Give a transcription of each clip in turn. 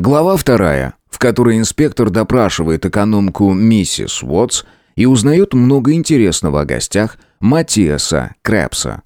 Глава вторая, в которой инспектор допрашивает экономку миссис Уотс и узнает много интересного о гостях Матиаса Крэпса.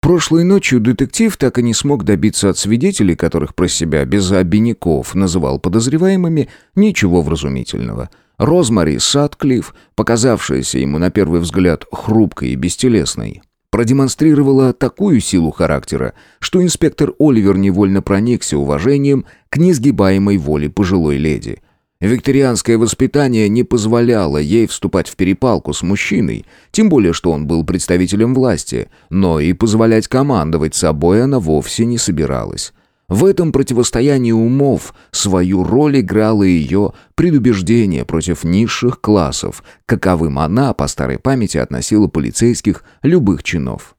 Прошлой ночью детектив так и не смог добиться от свидетелей, которых про себя без обиняков называл подозреваемыми, ничего вразумительного. Розмари Садклифф, показавшаяся ему на первый взгляд хрупкой и бестелесной, продемонстрировала такую силу характера, что инспектор Оливер невольно проникся уважением к несгибаемой воле пожилой леди – Викторианское воспитание не позволяло ей вступать в перепалку с мужчиной, тем более что он был представителем власти, но и позволять командовать собой она вовсе не собиралась. В этом противостоянии умов свою роль играло ее предубеждение против низших классов, каковым она, по старой памяти, относила полицейских любых чинов.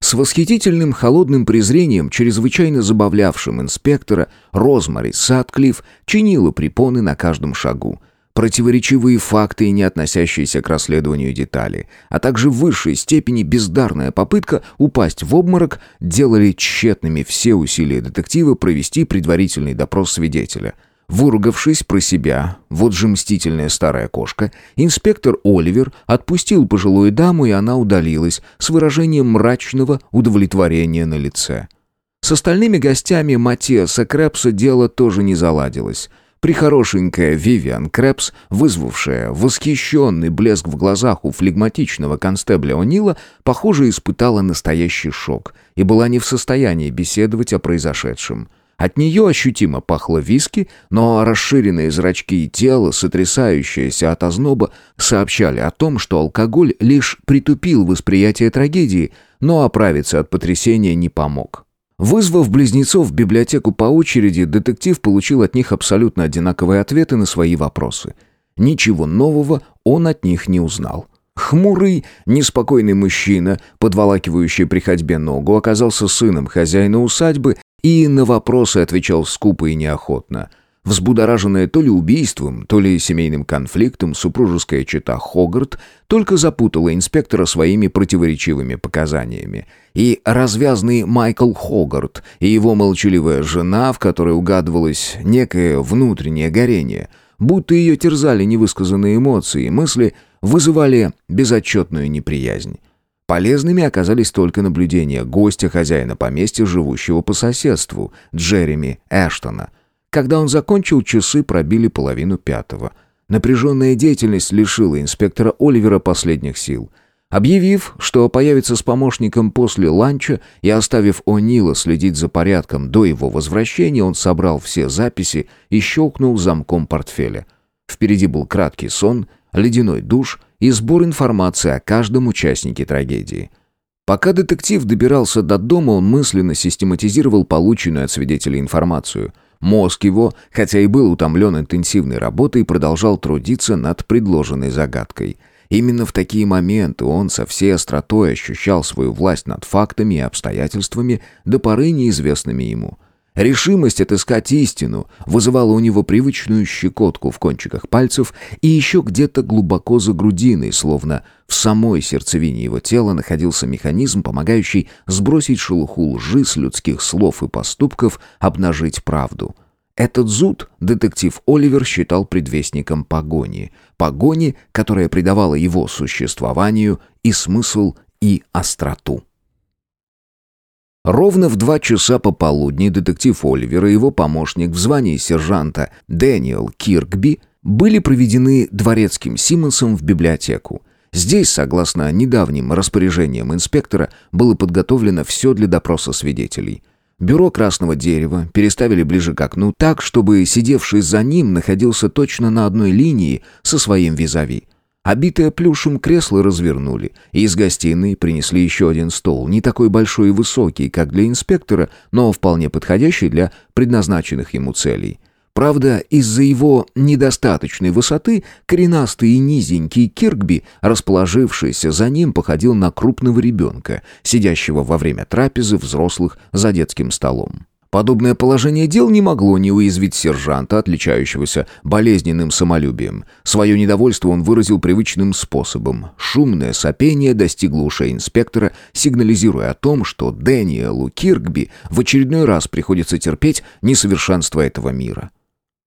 С восхитительным холодным презрением, чрезвычайно забавлявшим инспектора, Розмари Садклифф чинила препоны на каждом шагу. Противоречивые факты и не относящиеся к расследованию детали, а также в высшей степени бездарная попытка упасть в обморок делали тщетными все усилия детектива провести предварительный допрос свидетеля – Выругавшись про себя, вот же мстительная старая кошка, инспектор Оливер отпустил пожилую даму, и она удалилась с выражением мрачного удовлетворения на лице. С остальными гостями Матиаса Крэпса дело тоже не заладилось. Прихорошенькая Вивиан Крэпс, вызвавшая восхищенный блеск в глазах у флегматичного констебля О'Нила, похоже, испытала настоящий шок и была не в состоянии беседовать о произошедшем – от нее ощутимо пахло виски, но расширенные зрачки и тело, сотрясающееся от озноба, сообщали о том, что алкоголь лишь притупил восприятие трагедии, но оправиться от потрясения не помог. Вызвав близнецов в библиотеку по очереди, детектив получил от них абсолютно одинаковые ответы на свои вопросы. Ничего нового он от них не узнал. Хмурый, неспокойный мужчина, подволакивающий при ходьбе ногу, оказался сыном хозяина усадьбы и на вопросы отвечал скупо и неохотно. Взбудораженная то ли убийством, то ли семейным конфликтом, супружеская чета Хогарт только запутала инспектора своими противоречивыми показаниями. И развязный Майкл Хогарт и его молчаливая жена, в которой угадывалось некое внутреннее горение, будто ее терзали невысказанные эмоции и мысли, вызывали безотчетную неприязнь. Полезными оказались только наблюдения гостя хозяина поместья, живущего по соседству, Джереми Эштона. Когда он закончил, часы пробили половину пятого. Напряженная деятельность лишила инспектора Оливера последних сил. Объявив, что появится с помощником после ланча и оставив О'Нила следить за порядком до его возвращения, он собрал все записи и щелкнул замком портфеля. Впереди был краткий сон, ледяной душ и сбор информации о каждом участнике трагедии. Пока детектив добирался до дома, он мысленно систематизировал полученную от свидетелей информацию. Мозг его, хотя и был утомлен интенсивной работой, продолжал трудиться над предложенной загадкой. Именно в такие моменты он со всей остротой ощущал свою власть над фактами и обстоятельствами, до поры неизвестными ему – Решимость отыскать истину вызывала у него привычную щекотку в кончиках пальцев и еще где-то глубоко за грудиной, словно в самой сердцевине его тела находился механизм, помогающий сбросить шелуху лжи с людских слов и поступков, обнажить правду. Этот зуд детектив Оливер считал предвестником погони. Погони, которая придавала его существованию и смысл, и остроту. Ровно в два часа пополудни детектив Оливер и его помощник в звании сержанта Дэниел Киркби были проведены дворецким Симмонсом в библиотеку. Здесь, согласно недавним распоряжениям инспектора, было подготовлено все для допроса свидетелей. Бюро красного дерева переставили ближе к окну так, чтобы сидевший за ним находился точно на одной линии со своим визави. Обитое плюшем кресло развернули, и из гостиной принесли еще один стол, не такой большой и высокий, как для инспектора, но вполне подходящий для предназначенных ему целей. Правда, из-за его недостаточной высоты коренастый и низенький Киркби, расположившийся за ним, походил на крупного ребенка, сидящего во время трапезы взрослых за детским столом. Подобное положение дел не могло не уязвить сержанта, отличающегося болезненным самолюбием. Свое недовольство он выразил привычным способом. Шумное сопение достигло ушей инспектора, сигнализируя о том, что Дэниелу Киркби в очередной раз приходится терпеть несовершенство этого мира.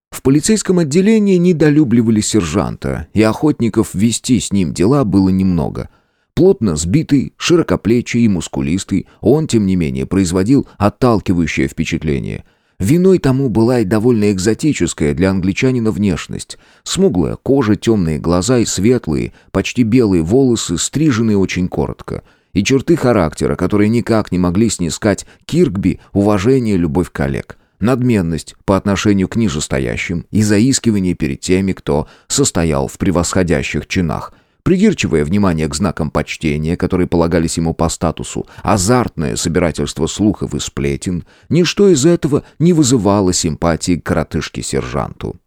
В полицейском отделении недолюбливали сержанта, и охотников вести с ним дела было немного. Плотно сбитый, широкоплечий и мускулистый, он, тем не менее, производил отталкивающее впечатление – Виной тому была и довольно экзотическая для англичанина внешность. Смуглая кожа, темные глаза и светлые, почти белые волосы, стриженные очень коротко. И черты характера, которые никак не могли снискать Киркби уважение и любовь коллег. Надменность по отношению к нижестоящим и заискивание перед теми, кто состоял в превосходящих чинах – Придирчивое внимание к знакам почтения, которые полагались ему по статусу, азартное собирательство слухов и сплетен, ничто из этого не вызывало симпатии к коротышке-сержанту.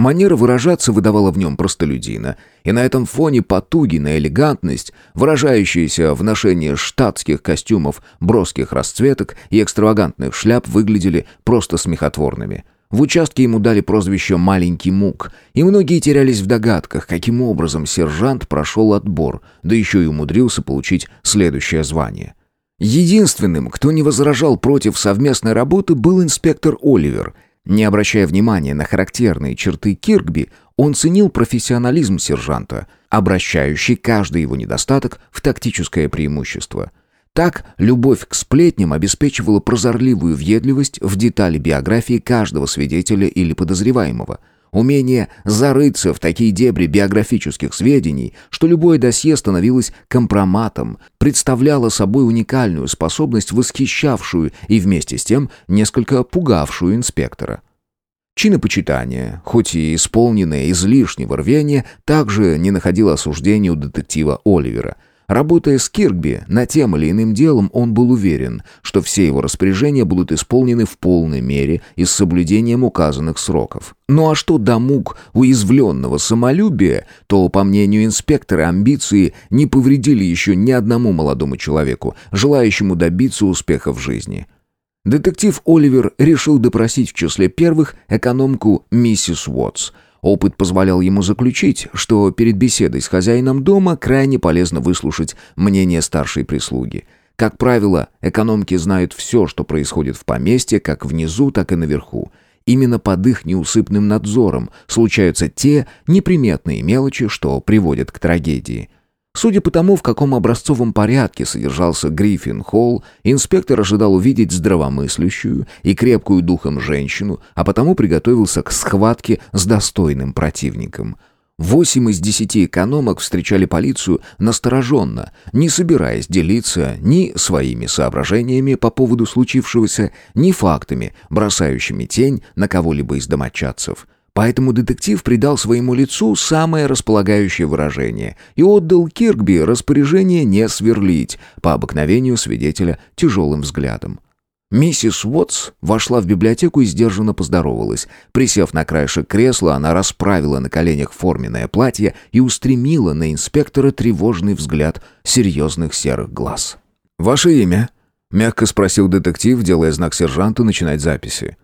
Манера выражаться выдавала в нем простолюдина, и на этом фоне потуги на элегантность, выражающиеся в ношении штатских костюмов, броских расцветок и экстравагантных шляп, выглядели просто смехотворными – в участке ему дали прозвище «Маленький Мук», и многие терялись в догадках, каким образом сержант прошел отбор, да еще и умудрился получить следующее звание. Единственным, кто не возражал против совместной работы, был инспектор Оливер. Не обращая внимания на характерные черты Киркби, он ценил профессионализм сержанта, обращающий каждый его недостаток в тактическое преимущество – так, любовь к сплетням обеспечивала прозорливую въедливость в детали биографии каждого свидетеля или подозреваемого. Умение зарыться в такие дебри биографических сведений, что любое досье становилось компроматом, представляло собой уникальную способность, восхищавшую и вместе с тем несколько пугавшую инспектора. Чинопочитание, хоть и исполненное излишнего рвения, также не находило осуждения у детектива Оливера – Работая с Киркби на тем или иным делом, он был уверен, что все его распоряжения будут исполнены в полной мере и с соблюдением указанных сроков. Ну а что до мук уязвленного самолюбия, то, по мнению инспектора, амбиции не повредили еще ни одному молодому человеку, желающему добиться успеха в жизни. Детектив Оливер решил допросить в числе первых экономку миссис Уотс – Опыт позволял ему заключить, что перед беседой с хозяином дома крайне полезно выслушать мнение старшей прислуги. Как правило, экономки знают все, что происходит в поместье, как внизу, так и наверху. Именно под их неусыпным надзором случаются те неприметные мелочи, что приводят к трагедии – Судя по тому, в каком образцовом порядке содержался Гриффин Холл, инспектор ожидал увидеть здравомыслящую и крепкую духом женщину, а потому приготовился к схватке с достойным противником. Восемь из десяти экономок встречали полицию настороженно, не собираясь делиться ни своими соображениями по поводу случившегося, ни фактами, бросающими тень на кого-либо из домочадцев – Поэтому детектив придал своему лицу самое располагающее выражение и отдал Киркби распоряжение не сверлить, по обыкновению свидетеля, тяжелым взглядом. Миссис Уотс вошла в библиотеку и сдержанно поздоровалась. Присев на краешек кресла, она расправила на коленях форменное платье и устремила на инспектора тревожный взгляд серьезных серых глаз. «Ваше имя?» — мягко спросил детектив, делая знак сержанту начинать записи.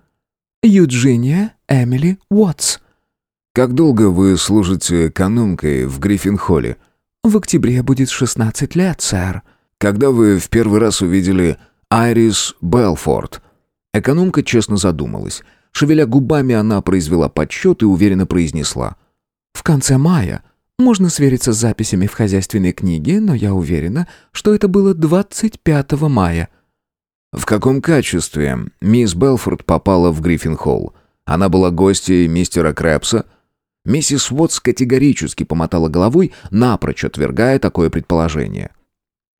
Юджиния Эмили Уотс. Как долго вы служите экономкой в Гриффин-холле? В октябре будет 16 лет, сэр. Когда вы в первый раз увидели Айрис Белфорд? Экономка честно задумалась. Шевеля губами, она произвела подсчет и уверенно произнесла. «В конце мая. Можно свериться с записями в хозяйственной книге, но я уверена, что это было 25 мая». В каком качестве мисс Белфорд попала в Гриффин-холл? Она была гостьей мистера Крэпса? Миссис Уотс категорически помотала головой, напрочь отвергая такое предположение.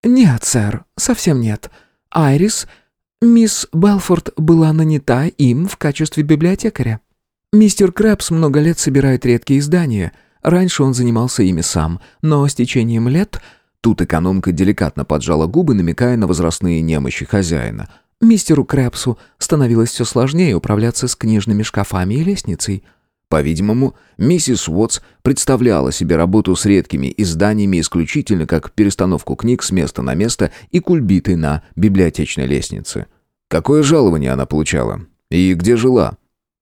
«Нет, сэр, совсем нет. Айрис, мисс Белфорд была нанята им в качестве библиотекаря. Мистер Крэпс много лет собирает редкие издания. Раньше он занимался ими сам, но с течением лет Тут экономка деликатно поджала губы, намекая на возрастные немощи хозяина. Мистеру Крэпсу становилось все сложнее управляться с книжными шкафами и лестницей. По-видимому, миссис Уотс представляла себе работу с редкими изданиями исключительно как перестановку книг с места на место и кульбиты на библиотечной лестнице. Какое жалование она получала? И где жила?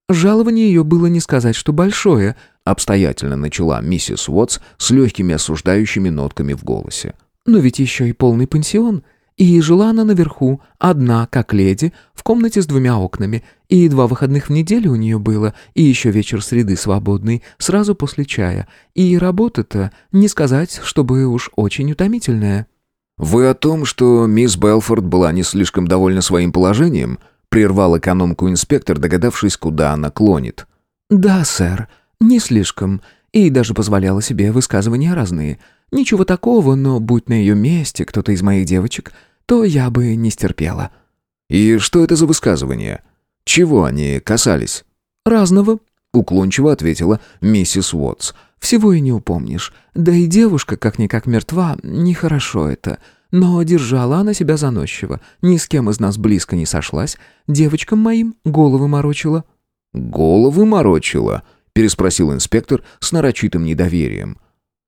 Жалование ее было не сказать, что большое — Обстоятельно начала миссис Уотс с легкими осуждающими нотками в голосе. «Но ведь еще и полный пансион. И жила она наверху, одна, как леди, в комнате с двумя окнами, и два выходных в неделю у нее было, и еще вечер среды свободный, сразу после чая. И работа-то, не сказать, чтобы уж очень утомительная». «Вы о том, что мисс Белфорд была не слишком довольна своим положением?» прервал экономку инспектор, догадавшись, куда она клонит. «Да, сэр, не слишком, и даже позволяла себе высказывания разные. Ничего такого, но будь на ее месте кто-то из моих девочек, то я бы не стерпела». «И что это за высказывания? Чего они касались?» «Разного», — уклончиво ответила миссис Уотс. «Всего и не упомнишь. Да и девушка как-никак мертва, нехорошо это. Но держала она себя заносчиво, ни с кем из нас близко не сошлась, девочкам моим головы морочила». «Головы морочила?» — переспросил инспектор с нарочитым недоверием.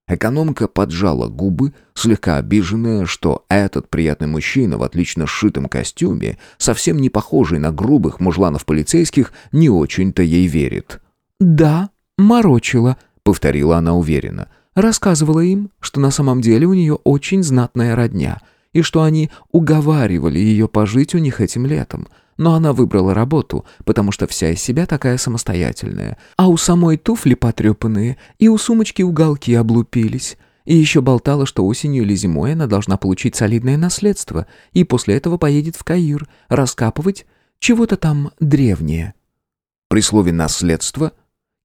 Экономка поджала губы, слегка обиженная, что этот приятный мужчина в отлично сшитом костюме, совсем не похожий на грубых мужланов полицейских, не очень-то ей верит. «Да, морочила», — повторила она уверенно. Рассказывала им, что на самом деле у нее очень знатная родня, и что они уговаривали ее пожить у них этим летом. Но она выбрала работу, потому что вся из себя такая самостоятельная. А у самой туфли потрепанные, и у сумочки уголки облупились. И еще болтала, что осенью или зимой она должна получить солидное наследство, и после этого поедет в Каир раскапывать чего-то там древнее. При слове «наследство»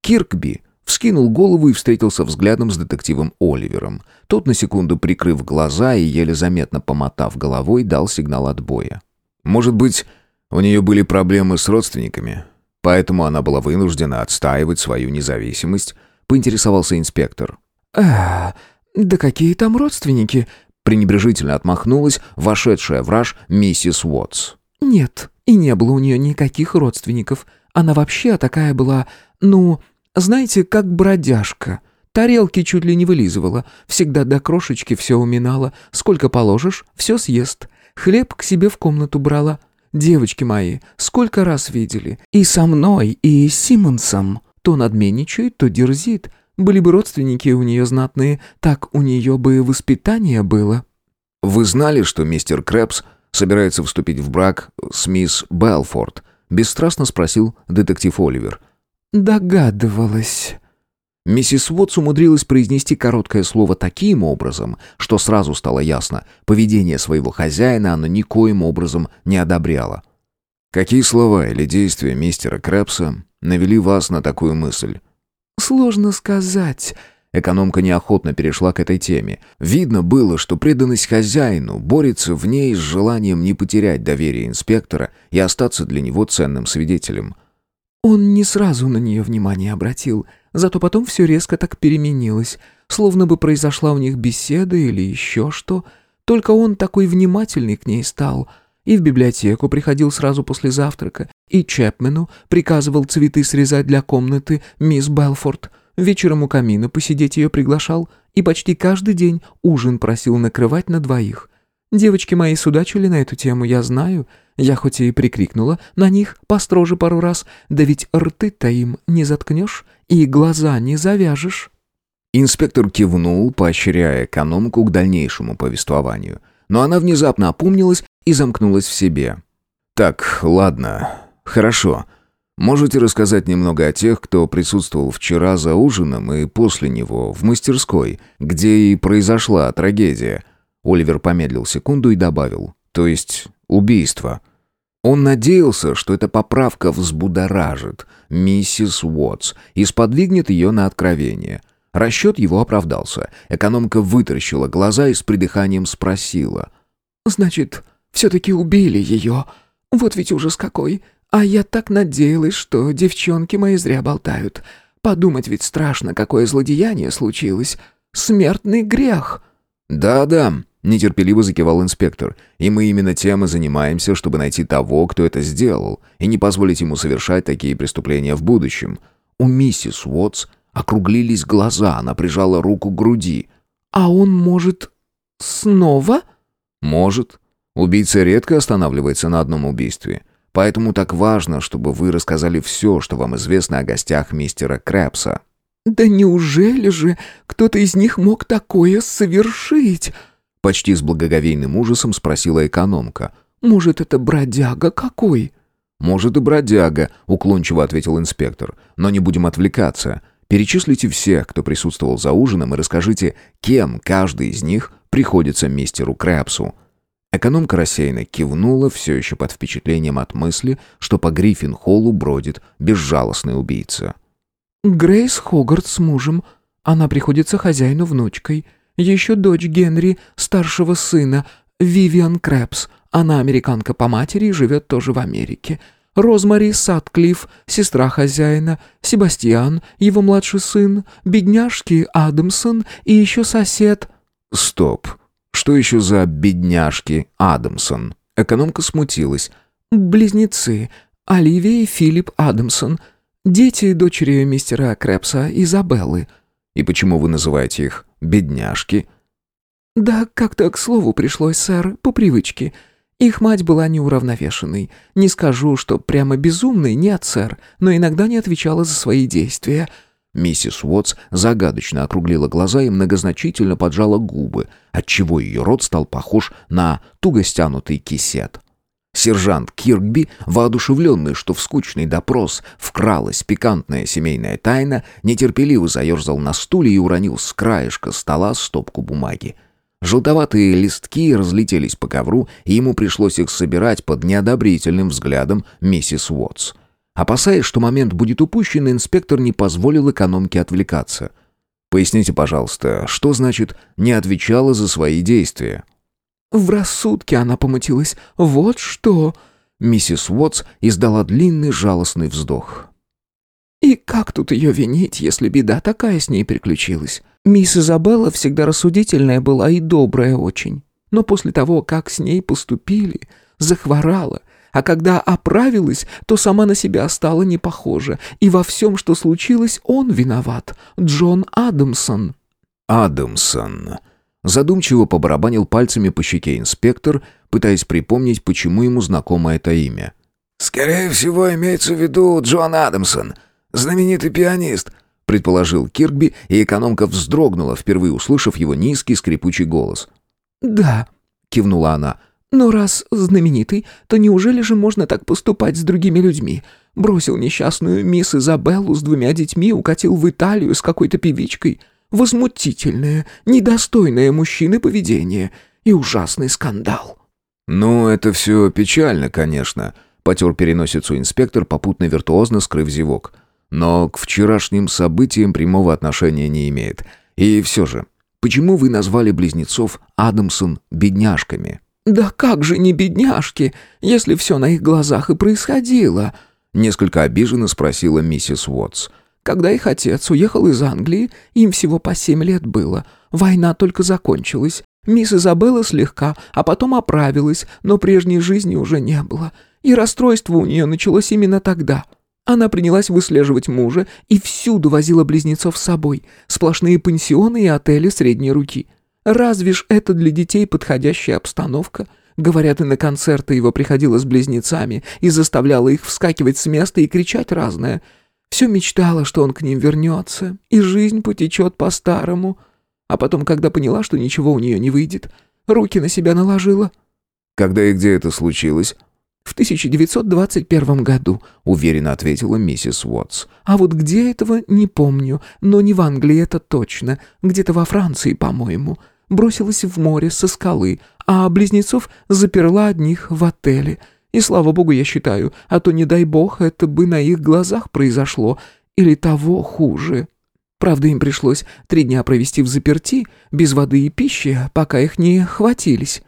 Киркби Вскинул голову и встретился взглядом с детективом Оливером. Тот, на секунду прикрыв глаза и еле заметно помотав головой, дал сигнал отбоя. «Может быть, у нее были проблемы с родственниками, поэтому она была вынуждена отстаивать свою независимость», — поинтересовался инспектор. «А, да какие там родственники?» — пренебрежительно отмахнулась вошедшая враж миссис Уотс. «Нет, и не было у нее никаких родственников. Она вообще такая была, ну, знаете, как бродяжка. Тарелки чуть ли не вылизывала, всегда до крошечки все уминала. Сколько положишь, все съест. Хлеб к себе в комнату брала. Девочки мои, сколько раз видели. И со мной, и с Симмонсом. То надменничает, то дерзит. Были бы родственники у нее знатные, так у нее бы воспитание было». «Вы знали, что мистер Крэпс собирается вступить в брак с мисс Белфорд?» — бесстрастно спросил детектив Оливер. — «Догадывалась». Миссис Уотс умудрилась произнести короткое слово таким образом, что сразу стало ясно, поведение своего хозяина она никоим образом не одобряла. «Какие слова или действия мистера Крэпса навели вас на такую мысль?» «Сложно сказать». Экономка неохотно перешла к этой теме. Видно было, что преданность хозяину борется в ней с желанием не потерять доверие инспектора и остаться для него ценным свидетелем. Он не сразу на нее внимание обратил, зато потом все резко так переменилось, словно бы произошла у них беседа или еще что. Только он такой внимательный к ней стал, и в библиотеку приходил сразу после завтрака, и Чепмену приказывал цветы срезать для комнаты мисс Белфорд, вечером у камина посидеть ее приглашал, и почти каждый день ужин просил накрывать на двоих. Девочки мои судачили на эту тему, я знаю, — я хоть и прикрикнула на них построже пару раз, да ведь рты-то им не заткнешь и глаза не завяжешь». Инспектор кивнул, поощряя экономку к дальнейшему повествованию. Но она внезапно опомнилась и замкнулась в себе. «Так, ладно, хорошо. Можете рассказать немного о тех, кто присутствовал вчера за ужином и после него в мастерской, где и произошла трагедия?» Оливер помедлил секунду и добавил. «То есть убийство?» Он надеялся, что эта поправка взбудоражит миссис Уотс и сподвигнет ее на откровение. Расчет его оправдался. Экономка вытаращила глаза и с придыханием спросила. «Значит, все-таки убили ее? Вот ведь ужас какой! А я так надеялась, что девчонки мои зря болтают. Подумать ведь страшно, какое злодеяние случилось. Смертный грех!» «Да-да», Нетерпеливо закивал инспектор. «И мы именно тем и занимаемся, чтобы найти того, кто это сделал, и не позволить ему совершать такие преступления в будущем». У миссис Уотс округлились глаза, она прижала руку к груди. «А он может... снова?» «Может. Убийца редко останавливается на одном убийстве. Поэтому так важно, чтобы вы рассказали все, что вам известно о гостях мистера Крэпса». «Да неужели же кто-то из них мог такое совершить?» Почти с благоговейным ужасом спросила экономка. «Может, это бродяга какой?» «Может, и бродяга», — уклончиво ответил инспектор. «Но не будем отвлекаться. Перечислите всех, кто присутствовал за ужином, и расскажите, кем каждый из них приходится мистеру Крэпсу». Экономка рассеянно кивнула, все еще под впечатлением от мысли, что по Гриффин-холлу бродит безжалостный убийца. «Грейс Хогарт с мужем. Она приходится хозяину внучкой. Еще дочь Генри, старшего сына, Вивиан Крэпс. Она американка по матери и живет тоже в Америке. Розмари Сатклифф, сестра хозяина, Себастьян, его младший сын, бедняжки Адамсон и еще сосед...» «Стоп. Что еще за бедняжки Адамсон?» Экономка смутилась. «Близнецы. Оливия и Филипп Адамсон. Дети дочери мистера Крэпса, Изабеллы». «И почему вы называете их бедняжки?» «Да как-то к слову пришлось, сэр, по привычке. Их мать была неуравновешенной. Не скажу, что прямо безумной, нет, сэр, но иногда не отвечала за свои действия». Миссис Уотс загадочно округлила глаза и многозначительно поджала губы, отчего ее рот стал похож на туго стянутый кисет. Сержант Киркби, воодушевленный, что в скучный допрос вкралась пикантная семейная тайна, нетерпеливо заерзал на стуле и уронил с краешка стола стопку бумаги. Желтоватые листки разлетелись по ковру, и ему пришлось их собирать под неодобрительным взглядом миссис Уотс. Опасаясь, что момент будет упущен, инспектор не позволил экономке отвлекаться. «Поясните, пожалуйста, что значит «не отвечала за свои действия»?» В рассудке она помутилась. Вот что...» Миссис Уотс издала длинный жалостный вздох. «И как тут ее винить, если беда такая с ней приключилась? Мисс Изабелла всегда рассудительная была и добрая очень. Но после того, как с ней поступили, захворала, а когда оправилась, то сама на себя стала не похожа, и во всем, что случилось, он виноват, Джон Адамсон». «Адамсон», Задумчиво побарабанил пальцами по щеке инспектор, пытаясь припомнить, почему ему знакомо это имя. «Скорее всего, имеется в виду Джон Адамсон, знаменитый пианист», предположил Киркби, и экономка вздрогнула, впервые услышав его низкий скрипучий голос. «Да», — кивнула она, — «но раз знаменитый, то неужели же можно так поступать с другими людьми? Бросил несчастную мисс Изабеллу с двумя детьми, укатил в Италию с какой-то певичкой». Возмутительное, недостойное мужчины поведение и ужасный скандал. «Ну, это все печально, конечно», — потер переносицу инспектор, попутно виртуозно скрыв зевок. «Но к вчерашним событиям прямого отношения не имеет. И все же, почему вы назвали близнецов Адамсон бедняжками?» «Да как же не бедняжки, если все на их глазах и происходило?» Несколько обиженно спросила миссис Уотс. Когда их отец уехал из Англии, им всего по семь лет было. Война только закончилась. Мисс Изабелла слегка, а потом оправилась, но прежней жизни уже не было. И расстройство у нее началось именно тогда. Она принялась выслеживать мужа и всюду возила близнецов с собой. Сплошные пансионы и отели средней руки. Разве ж это для детей подходящая обстановка? Говорят, и на концерты его приходила с близнецами и заставляла их вскакивать с места и кричать разное – все мечтала, что он к ним вернется, и жизнь потечет по-старому. А потом, когда поняла, что ничего у нее не выйдет, руки на себя наложила. «Когда и где это случилось?» «В 1921 году», — уверенно ответила миссис Уотс. «А вот где этого, не помню, но не в Англии это точно, где-то во Франции, по-моему. Бросилась в море со скалы, а близнецов заперла одних в отеле. И слава богу, я считаю, а то, не дай бог, это бы на их глазах произошло, или того хуже. Правда, им пришлось три дня провести в заперти, без воды и пищи, пока их не хватились.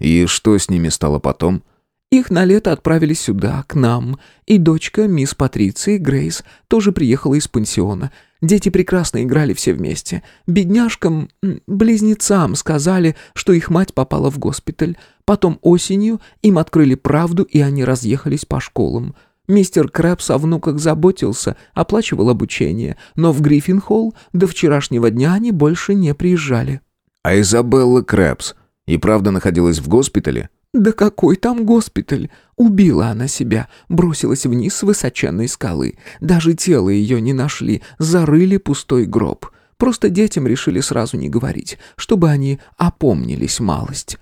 И что с ними стало потом? Их на лето отправили сюда, к нам, и дочка, мисс Патриции, Грейс, тоже приехала из пансиона — Дети прекрасно играли все вместе. Бедняжкам, близнецам сказали, что их мать попала в госпиталь. Потом осенью им открыли правду, и они разъехались по школам. Мистер Крэпс о внуках заботился, оплачивал обучение, но в Гриффин-холл до вчерашнего дня они больше не приезжали. А Изабелла Крэпс и правда находилась в госпитале? «Да какой там госпиталь? Убила она себя, бросилась вниз с высоченной скалы. Даже тело ее не нашли, зарыли пустой гроб. Просто детям решили сразу не говорить, чтобы они опомнились малость».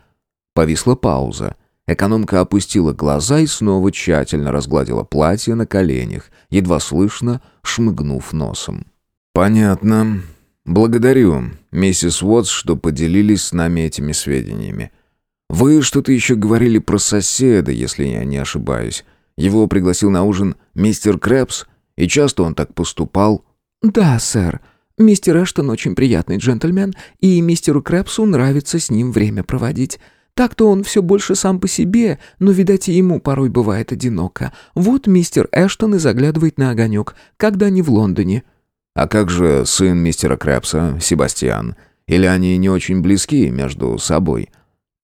Повисла пауза. Экономка опустила глаза и снова тщательно разгладила платье на коленях, едва слышно шмыгнув носом. «Понятно. Благодарю, миссис Уотс, что поделились с нами этими сведениями. Вы что-то еще говорили про соседа, если я не ошибаюсь. Его пригласил на ужин мистер Крэпс, и часто он так поступал?» «Да, сэр. Мистер Эштон очень приятный джентльмен, и мистеру Крэпсу нравится с ним время проводить». Так-то он все больше сам по себе, но, видать, и ему порой бывает одиноко. Вот мистер Эштон и заглядывает на огонек, когда не в Лондоне». «А как же сын мистера Крэпса, Себастьян? Или они не очень близки между собой?»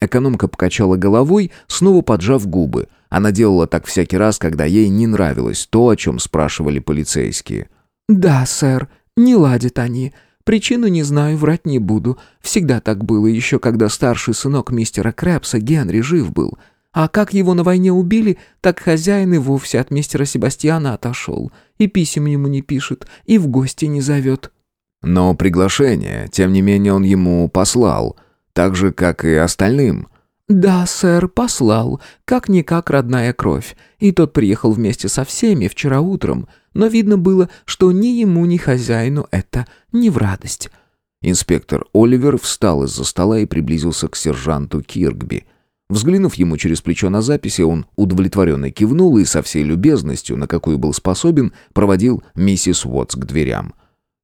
Экономка покачала головой, снова поджав губы. Она делала так всякий раз, когда ей не нравилось то, о чем спрашивали полицейские. «Да, сэр, не ладят они. Причину не знаю, врать не буду. Всегда так было, еще когда старший сынок мистера Крэпса, Генри, жив был. А как его на войне убили, так хозяин и вовсе от мистера Себастьяна отошел. И писем ему не пишет, и в гости не зовет. Но приглашение, тем не менее, он ему послал, так же, как и остальным. «Да, сэр, послал. Как-никак родная кровь. И тот приехал вместе со всеми вчера утром но видно было, что ни ему, ни хозяину это не в радость. Инспектор Оливер встал из-за стола и приблизился к сержанту Киркби. Взглянув ему через плечо на записи, он удовлетворенно кивнул и со всей любезностью, на какую был способен, проводил миссис Уотс к дверям.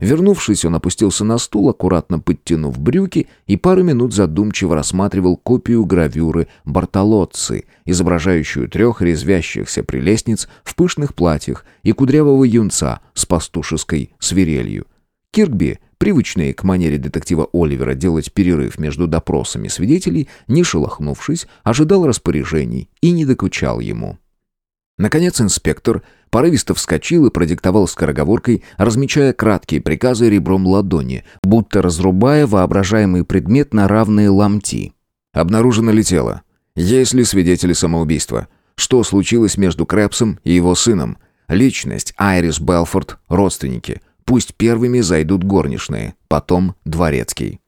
Вернувшись, он опустился на стул, аккуратно подтянув брюки, и пару минут задумчиво рассматривал копию гравюры Бартолотцы, изображающую трех резвящихся прелестниц в пышных платьях и кудрявого юнца с пастушеской свирелью. Киркби, привычный к манере детектива Оливера делать перерыв между допросами свидетелей, не шелохнувшись, ожидал распоряжений и не докучал ему. Наконец инспектор порывисто вскочил и продиктовал скороговоркой, размечая краткие приказы ребром ладони, будто разрубая воображаемый предмет на равные ломти. Обнаружено ли тело? Есть ли свидетели самоубийства? Что случилось между Крэпсом и его сыном? Личность Айрис Белфорд, родственники. Пусть первыми зайдут горничные, потом дворецкий.